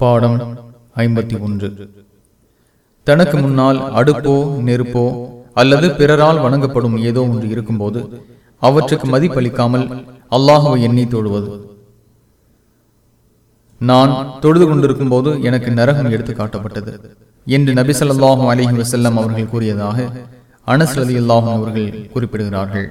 பாடம் ஐம்பத்தி ஒன்று. தனக்கு முன்னால் அடுப்போ நெருப்போ அல்லது பிறரால் வணங்கப்படும் ஏதோ ஒன்று இருக்கும்போது அவற்றுக்கு மதிப்பளிக்காமல் அல்லாஹுவை எண்ணி தொழுவது. நான் தொழுது கொண்டிருக்கும் போது எனக்கு நரகம் எடுத்து காட்டப்பட்டது என்று நபிசல்லாஹும் அலிஹி வசல்லம் அவர்கள் கூறியதாக அனஸ் அல்லாஹும் அவர்கள் குறிப்பிடுகிறார்கள்.